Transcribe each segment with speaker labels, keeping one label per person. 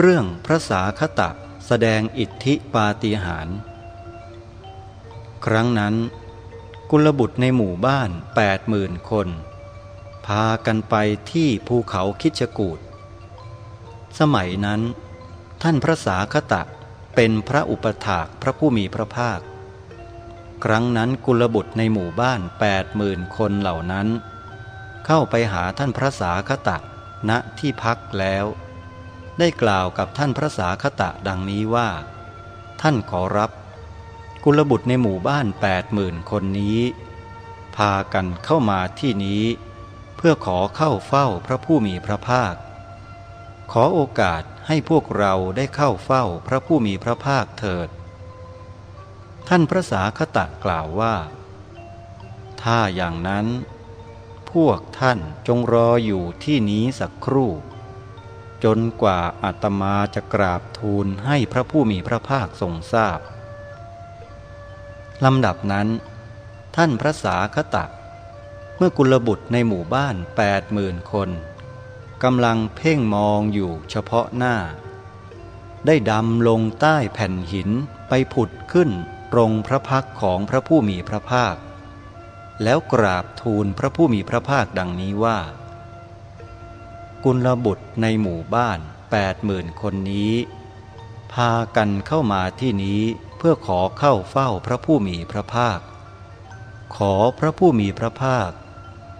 Speaker 1: เรื่องพระสาคตะแสดงอิทธิปาฏิหาริย์ครั้งนั้น กุลบุตรในหมู่บ้านแปดหมื่นคน พากันไปที่ภูเขาคิชกูดสมัยนั้น ท่านพระสาคตะเป็นพระอุปถากพระผู้มีพระภาค ครั้งนั้นกุลบุตรในหมู่บ้านแปดหมื่นคนเหล่านั้น เข้าไปหาท่านพระสาคตะณที่พักแล้ว ได้กล่าวกับท่านพระสาคตะดังนี้ว่า ท่านขอรับ กุลบุตรในหมู่บ้านแปดหมื่นคนนี้ พากันเข้ามาที่นี้ เพื่อขอเข้าเฝ้าพระผู้มีพระภาค ขอโอกาสให้พวกเราได้เข้าเฝ้าพระผู้มีพระภาคเถิด ท่านพระสาคตะกล่าวว่า ถ้าอย่างนั้น พวกท่านจงรออยู่ที่นี้สักครู่ จนกว่าอาตมาจะกราบทูลให้พระผู้มีพระภาคทรงทราบลำดับนั้น ท่านพระสาคตะ เมื่อกุลบุตรในหมู่บ้านแปดหมื่นคนกำลังเพ่งมองอยู่เฉพาะหน้า ได้ดำลงใต้แผ่นหินไปผุดขึ้นตรงพระพักของพระผู้มีพระภาค แล้วกราบทูลพระผู้มีพระภาคดังนี้ว่า กุลบุตรในหมู่บ้านแปดหมื่นคนนี้ พากันเข้ามาที่นี้เพื่อขอเข้าเฝ้าพระผู้มีพระภาค ขอพระผู้มีพระภาค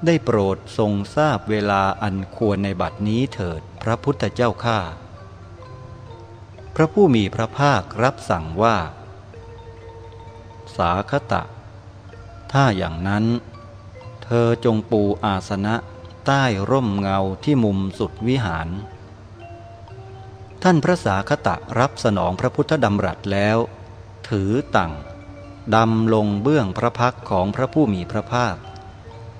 Speaker 1: ได้โปรดทรงทราบเวลาอันควรในบัดนี้เถิดพระพุทธเจ้าข้าพระผู้มีพระภาครับสั่งว่า สาคตะ ถ้าอย่างนั้น เธอจงปูอาสนะ ใต้ร่มเงาที่มุมสุดวิหาร ท่านพระสาคตะรับสนองพระพุทธดำรัสแล้ว ถือตั่งดำลงเบื้องพระพักของพระผู้มีพระภาค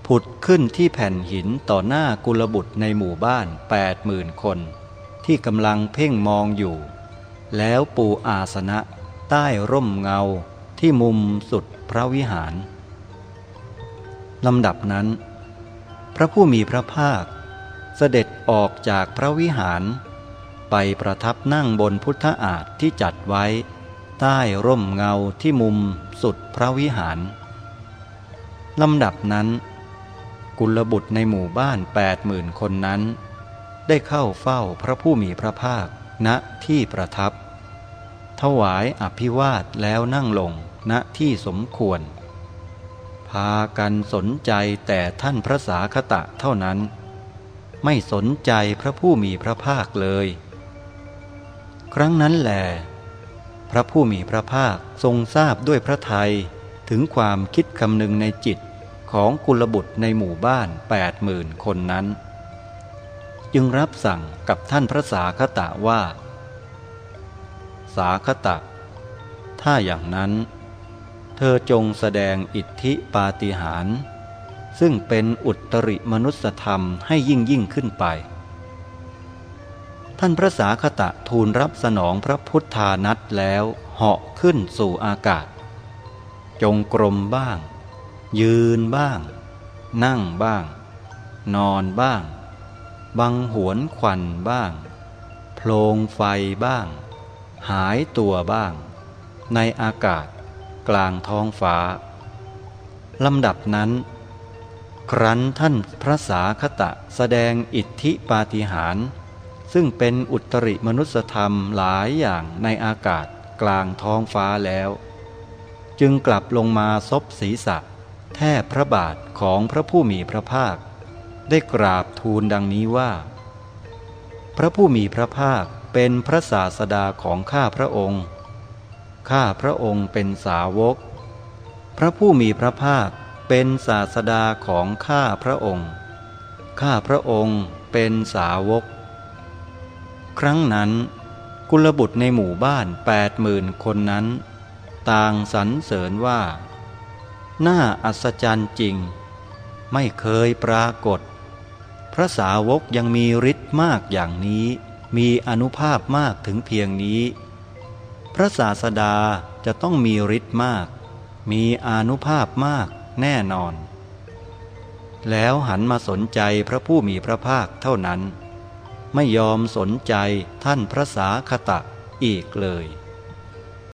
Speaker 1: ผุดขึ้นที่แผ่นหินต่อหน้ากุลบุตรในหมู่บ้านแปดหมื่นคน ที่กำลังเพ่งมองอยู่ แล้วปูอาสนะใต้ร่มเงาที่มุมสุดพระวิหารลำดับนั้น พระผู้มีพระภาค เสด็จออกจากพระวิหาร ไปประทับนั่งบนพุทธอาฏที่จัดไว้ ใต้ร่มเงาที่มุมสุดพระวิหารลำดับนั้น กุลบุตรในหมู่บ้านแปดหมื่นคนนั้น ได้เข้าเฝ้าพระผู้มีพระภาคณที่ประทับ ถวายอภิวาทแล้วนั่งลงณที่สมควร พากันสนใจแต่ท่านพระสาคตะเท่านั้น ไม่สนใจพระผู้มีพระภาคเลย ครั้งนั้นแหลพระผู้มีพระภาคทรงทราบด้วยพระทัยถึงความคิดคำนึงในจิตของกุลบุตรในหมู่บ้านแปดหมื่นคนนั้น จึงรับสั่งกับท่านพระสาคตะว่า สาคตะ ถ้าอย่างนั้น เธอจงแสดงอิทธิปาฏิหาริย์ซึ่งเป็นอุตริมนุสธรรมให้ยิ่งยิ่งขึ้นไป ท่านพระสาคตะทูลรับสนองพระพุทธานัตแล้วเหาะขึ้นสู่อากาศ จงกรมบ้าง ยืนบ้าง นั่งบ้าง นอนบ้าง บังหวนควันบ้าง โพลงไฟบ้าง หายตัวบ้าง ในอากาศ กลางท้องฟ้าลำดับนั้น ครั้นท่านพระสาคตะแสดงอิทธิปาฏิหาริย์ซึ่งเป็นอุตริมนุสธรรมหลายอย่างในอากาศกลางท้องฟ้าแล้ว จึงกลับลงมาซบศีรษะ แทบพระบาทของพระผู้มีพระภาค ได้กราบทูลดังนี้ว่า พระผู้มีพระภาคเป็นพระศาสดาของข้าพระองค์ ข้าพระองค์เป็นสาวก พระผู้มีพระภาคเป็นศาสดาของข้าพระองค์ ข้าพระองค์เป็นสาวก ครั้งนั้น กุลบุตรในหมู่บ้านแปดหมื่นคนนั้น ต่างสรรเสริญว่า น่าอัศจรรย์จริง ไม่เคยปรากฏ พระสาวกยังมีฤทธิ์มากอย่างนี้ มีอนุภาพมากถึงเพียงนี้ พระศาสดาจะต้องมีฤทธิ์มาก มีอนุภาพมากแน่นอน แล้วหันมาสนใจพระผู้มีพระภาคเท่านั้น ไม่ยอมสนใจท่านพระสาคตะอีกเลย